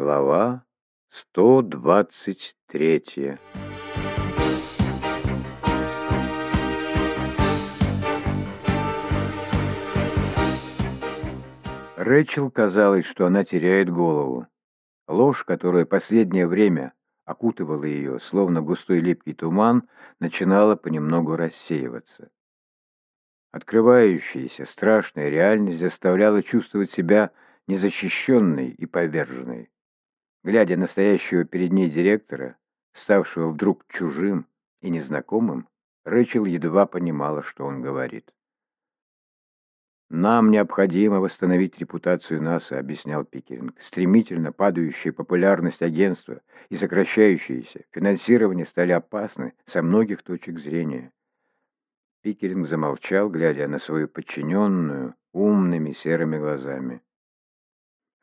Глава 123 Рэчел казалось, что она теряет голову. Ложь, которая последнее время окутывала ее, словно густой липкий туман, начинала понемногу рассеиваться. Открывающаяся страшная реальность заставляла чувствовать себя незащищенной и поверженной. Глядя на стоящего перед ней директора, ставшего вдруг чужим и незнакомым, Рэчел едва понимала, что он говорит. «Нам необходимо восстановить репутацию НАСА», — объяснял Пикеринг. «Стремительно падающая популярность агентства и сокращающееся финансирование стали опасны со многих точек зрения». Пикеринг замолчал, глядя на свою подчиненную умными серыми глазами.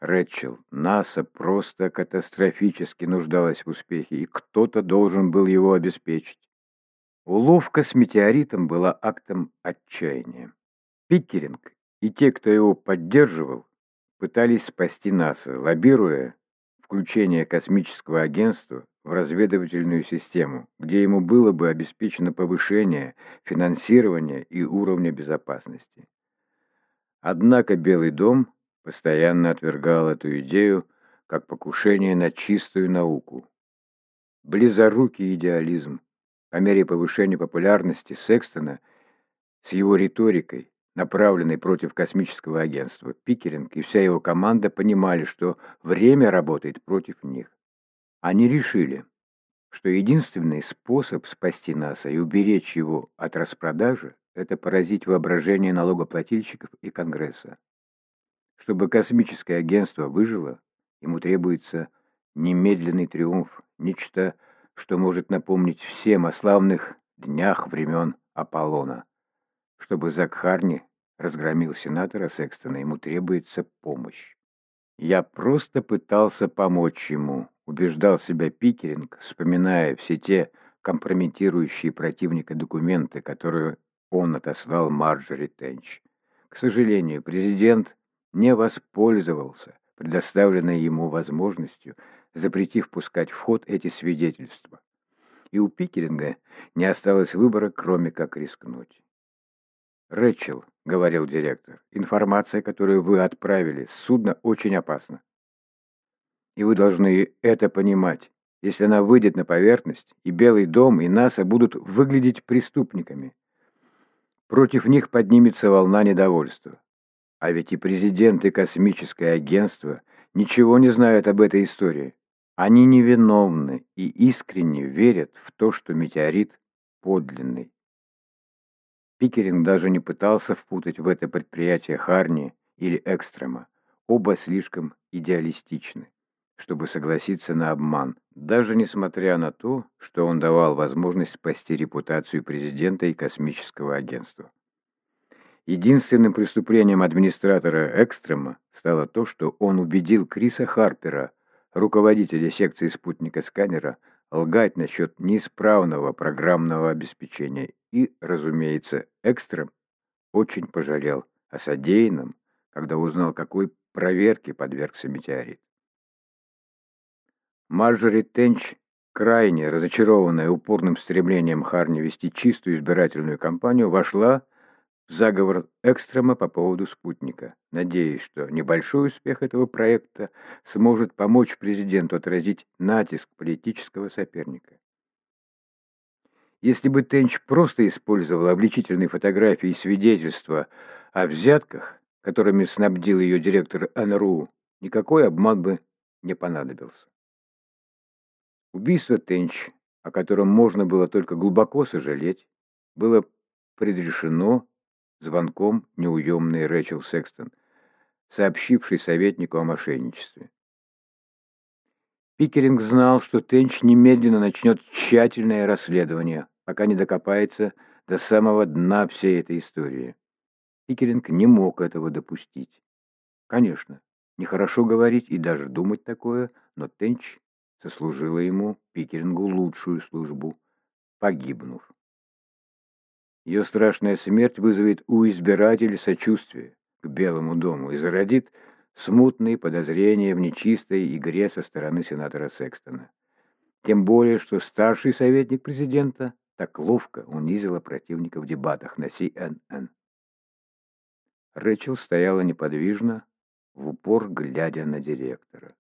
Рэчел, НАСА просто катастрофически нуждалась в успехе, и кто-то должен был его обеспечить. Уловка с метеоритом была актом отчаяния. Пикеринг и те, кто его поддерживал, пытались спасти НАСА, лоббируя включение космического агентства в разведывательную систему, где ему было бы обеспечено повышение финансирования и уровня безопасности. Однако Белый дом постоянно отвергал эту идею как покушение на чистую науку. Близорукий идеализм по мере повышения популярности Секстона с его риторикой, направленной против космического агентства, Пикеринг и вся его команда понимали, что время работает против них. Они решили, что единственный способ спасти НАСА и уберечь его от распродажи – это поразить воображение налогоплательщиков и Конгресса. Чтобы космическое агентство выжило, ему требуется немедленный триумф, нечто, что может напомнить всем о славных днях времен Аполлона. Чтобы Зак Харни разгромил сенатора Секстона, ему требуется помощь. Я просто пытался помочь ему, убеждал себя Пикеринг, вспоминая все те компрометирующие противника документы, которые он отослал Марджори Тенч. К сожалению, президент не воспользовался предоставленной ему возможностью, запретив пускать в ход эти свидетельства. И у Пикеринга не осталось выбора, кроме как рискнуть. «Рэчел», — говорил директор, — «информация, которую вы отправили с судна, очень опасна. И вы должны это понимать. Если она выйдет на поверхность, и Белый дом, и НАСА будут выглядеть преступниками. Против них поднимется волна недовольства. А ведь и президент, и космическое агентство ничего не знают об этой истории. Они невиновны и искренне верят в то, что метеорит подлинный. Пикеринг даже не пытался впутать в это предприятие Харни или Экстрема. Оба слишком идеалистичны, чтобы согласиться на обман, даже несмотря на то, что он давал возможность спасти репутацию президента и космического агентства. Единственным преступлением администратора Экстрема стало то, что он убедил Криса Харпера, руководителя секции спутника-сканера, лгать насчет неисправного программного обеспечения и, разумеется, Экстрем очень пожалел о содеянном, когда узнал, какой проверке подвергся метеорит. Марджори Тенч, крайне разочарованная упорным стремлением Харни вести чистую избирательную кампанию, вошла заговор Экстрема по поводу спутника, надеясь, что небольшой успех этого проекта сможет помочь президенту отразить натиск политического соперника. Если бы Тенч просто использовал обличительные фотографии и свидетельства о взятках, которыми снабдил ее директор НРУ, никакой обман бы не понадобился. Убийство Тенч, о котором можно было только глубоко сожалеть, было предрешено звонком неуемный Рэчел Секстон, сообщивший советнику о мошенничестве. Пикеринг знал, что Тенч немедленно начнет тщательное расследование, пока не докопается до самого дна всей этой истории. Пикеринг не мог этого допустить. Конечно, нехорошо говорить и даже думать такое, но Тенч сослужила ему, Пикерингу, лучшую службу, погибнув. Ее страшная смерть вызовет у избирателей сочувствие к Белому дому и зародит смутные подозрения в нечистой игре со стороны сенатора Секстона. Тем более, что старший советник президента так ловко унизила противника в дебатах на CNN. Рэчел стояла неподвижно, в упор глядя на директора.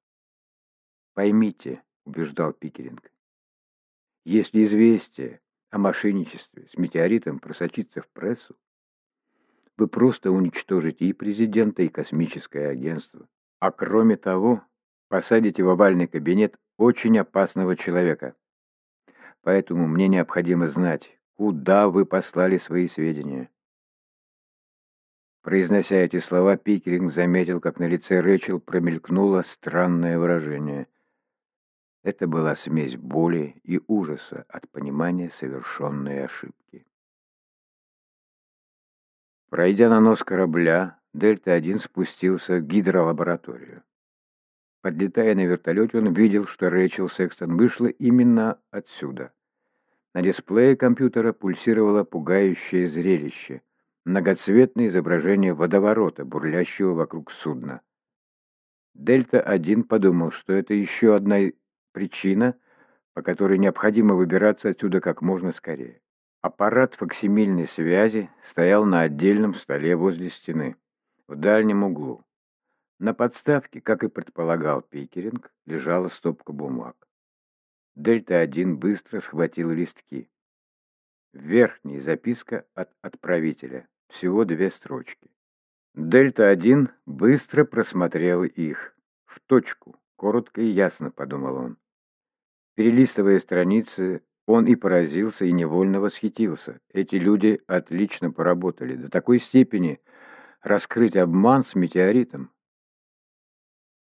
«Поймите», — убеждал Пикеринг, — «если известие о мошенничестве с метеоритом просочится в прессу, вы просто уничтожите и президента, и космическое агентство. А кроме того, посадите в овальный кабинет очень опасного человека. Поэтому мне необходимо знать, куда вы послали свои сведения. Произнося эти слова, Пикеринг заметил, как на лице Рэчел промелькнуло странное выражение. Это была смесь боли и ужаса от понимания совершенной ошибки. Пройдя на нос корабля, Дельта-1 спустился в гидролабораторию. Подлетая на вертолете, он видел, что Рэйчел Секстон вышла именно отсюда. На дисплее компьютера пульсировало пугающее зрелище. Многоцветное изображение водоворота, бурлящего вокруг судна. Дельта-1 подумал, что это еще одна причина, по которой необходимо выбираться отсюда как можно скорее. Аппарат фоксимильной связи стоял на отдельном столе возле стены, в дальнем углу. На подставке, как и предполагал Пикеринг, лежала стопка бумаг. Дельта-1 быстро схватил листки. Верхняя записка от отправителя. Всего две строчки. Дельта-1 быстро просмотрел их. В точку. Коротко и ясно, подумал он. Перелистывая страницы, он и поразился, и невольно восхитился. Эти люди отлично поработали. До такой степени раскрыть обман с метеоритом.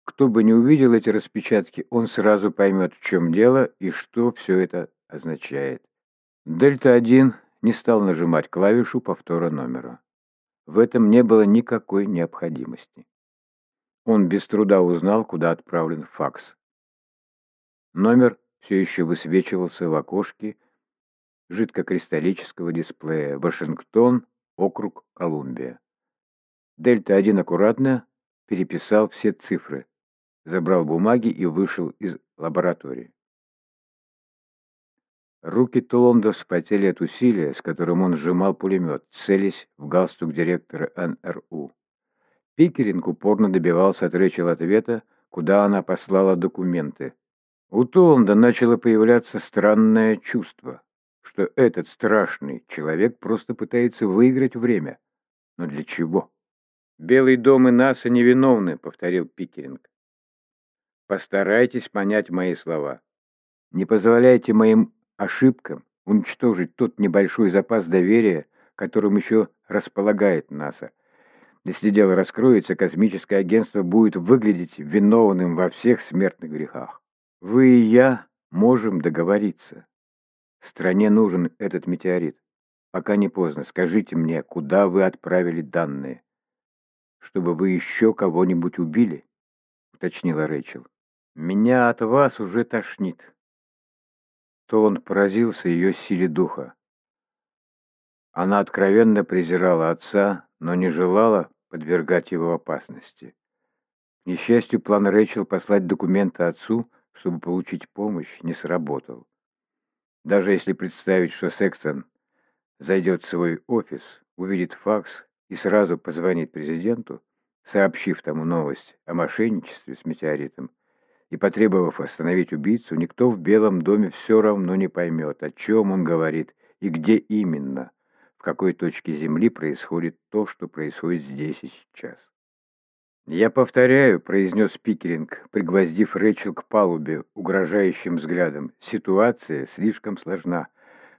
Кто бы не увидел эти распечатки, он сразу поймет, в чем дело и что все это означает. Дельта-1 не стал нажимать клавишу повтора номера. В этом не было никакой необходимости. Он без труда узнал, куда отправлен факс. Номер все еще высвечивался в окошке жидкокристаллического дисплея «Вашингтон, округ Колумбия». Дельта-1 аккуратно переписал все цифры, забрал бумаги и вышел из лаборатории. Руки Толонда вспотели от усилия, с которым он сжимал пулемет, целясь в галстук директора НРУ. Пикеринг упорно добивался от Рэчел ответа, куда она послала документы, у Толанда начало появляться странное чувство, что этот страшный человек просто пытается выиграть время. Но для чего? «Белый дом и НАСА невиновны», — повторил Пикеринг. «Постарайтесь понять мои слова. Не позволяйте моим ошибкам уничтожить тот небольшой запас доверия, которым еще располагает НАСА. Если дело раскроется, космическое агентство будет выглядеть виновным во всех смертных грехах. Вы и я можем договориться. Стране нужен этот метеорит. Пока не поздно, скажите мне, куда вы отправили данные? Чтобы вы еще кого-нибудь убили? Уточнила Рэйчел. Меня от вас уже тошнит. То он поразился ее силе духа. Она откровенно презирала отца, но не желала подвергать его опасности. К несчастью, план Рэйчел послать документы отцу – чтобы получить помощь, не сработал. Даже если представить, что Секстон зайдет в свой офис, увидит факс и сразу позвонит президенту, сообщив тому новость о мошенничестве с метеоритом, и потребовав остановить убийцу, никто в Белом доме все равно не поймет, о чем он говорит и где именно, в какой точке Земли происходит то, что происходит здесь и сейчас. «Я повторяю», — произнес Пикеринг, пригвоздив Рэчел к палубе угрожающим взглядом. «Ситуация слишком сложна,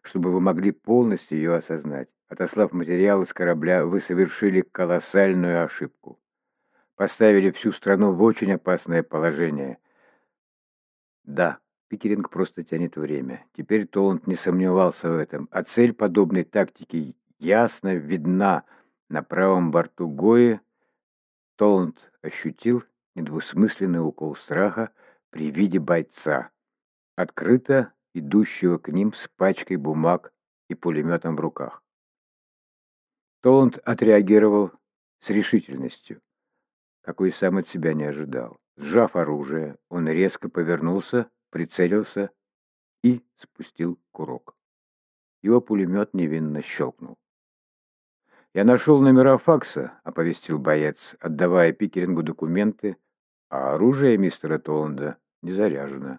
чтобы вы могли полностью ее осознать. Отослав материалы с корабля, вы совершили колоссальную ошибку. Поставили всю страну в очень опасное положение». «Да, Пикеринг просто тянет время. Теперь Толланд не сомневался в этом, а цель подобной тактики ясно видна на правом борту Гои — Толланд ощутил недвусмысленный укол страха при виде бойца, открыто идущего к ним с пачкой бумаг и пулеметом в руках. Толланд отреагировал с решительностью. какой сам от себя не ожидал. Сжав оружие, он резко повернулся, прицелился и спустил курок. Его пулемет невинно щелкнул. «Я нашел номера факса», — оповестил боец, отдавая Пикерингу документы, а оружие мистера Толланда не заряжено.